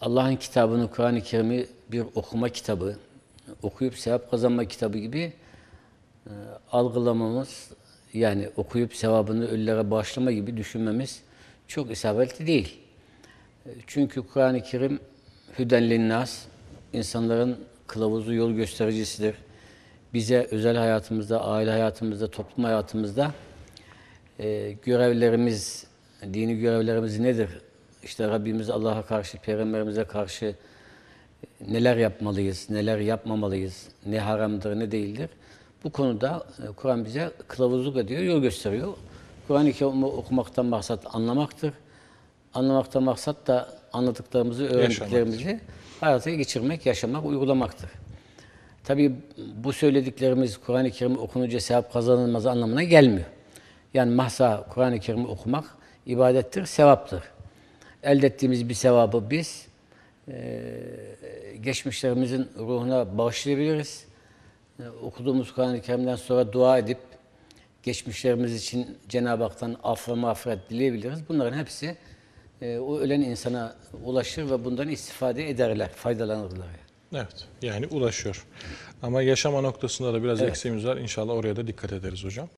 Allah'ın kitabını, Kur'an-ı Kerim'i bir okuma kitabı, okuyup sevap kazanma kitabı gibi e, algılamamız, yani okuyup sevabını ölülere bağışlama gibi düşünmemiz çok isabetli değil. E, Çünkü Kur'an-ı Kerim hüden linnas, insanların kılavuzu, yol göstericisidir. Bize özel hayatımızda, aile hayatımızda, toplum hayatımızda e, görevlerimiz, dini görevlerimiz nedir? İşte Rabbimiz Allah'a karşı, Peygamberimize karşı neler yapmalıyız, neler yapmamalıyız, ne haramdır, ne değildir. Bu konuda e, Kur'an bize kılavuzluk ediyor, yol gösteriyor. Kur'an-ı Kerim'i okumaktan maksat anlamaktır. Anlamaktan maksat da anladıklarımızı, öğrendiklerimizi hayata geçirmek, yaşamak, uygulamaktır. Tabii bu söylediklerimiz Kur'an-ı Kerim okununca sevap kazanılmaz anlamına gelmiyor. Yani mahsa Kur'an-ı Kerim'i okumak ibadettir, sevaptır. Elde ettiğimiz bir sevabı biz e, geçmişlerimizin ruhuna bağışlayabiliriz. E, okuduğumuz Kur'an-ı Kerim'den sonra dua edip geçmişlerimiz için Cenab-ı Hak'tan af ve mağfiret dileyebiliriz. Bunların hepsi e, o ölen insana ulaşır ve bundan istifade ederler, faydalanırlar. Evet, yani ulaşıyor. Ama yaşama noktasında da biraz eksiğimiz var. İnşallah oraya da dikkat ederiz hocam.